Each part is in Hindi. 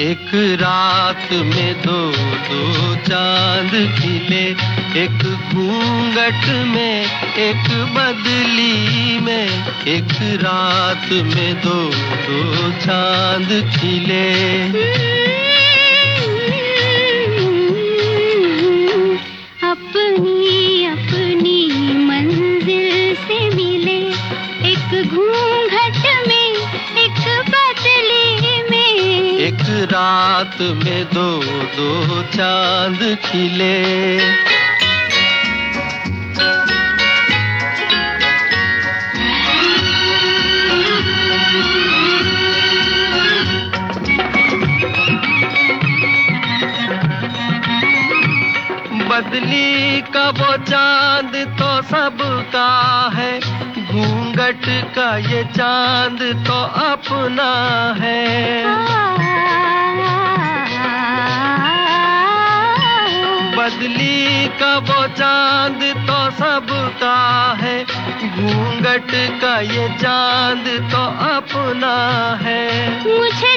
एक रात में दो दो चाँद खिले, एक घूंघट में, एक बदली में, एक रात में दो दो चाँद खिले। रात में दो दो चाँद खिले। बदली का वो चाँद तो सबका है। घूंघट का ये चाँद तो अपना है। बदली का वो चाँद तो सबका है। घूंघट का ये चाँद तो अपना है। मुझे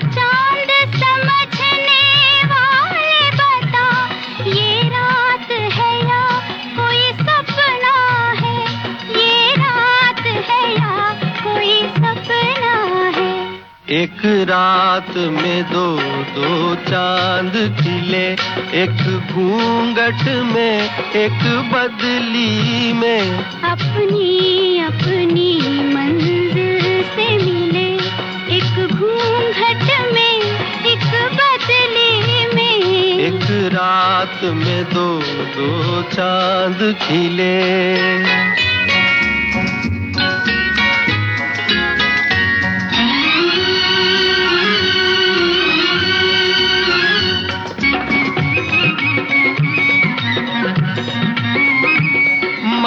एक रात में दो दो चाँद खिले एक घूंघट में एक बदली में। अपनी अपनी मंजिल से मिले एक घूंघट में एक बदली में। एक रात में दो दो चाँद खिले।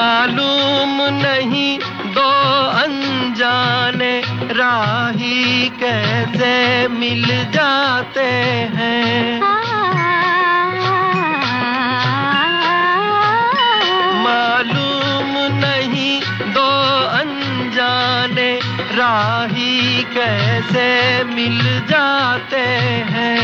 मालूम नहीं दो अनजाने राही कैसे मिल जाते हैं। मालूम नहीं दो अनजाने राही कैसे मिल जाते हैं।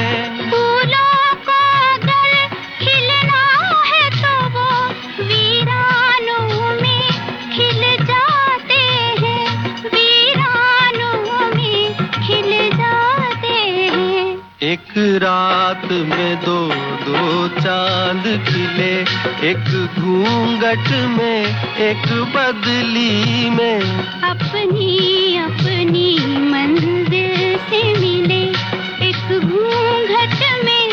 रात में दो दो चाँद खिले एक घूंघट में एक बदली में। अपनी अपनी मंजिल से मिले एक घूंघट में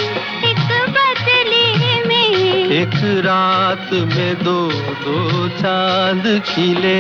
एक बदली में। एक रात में दो दो चाँद खिले।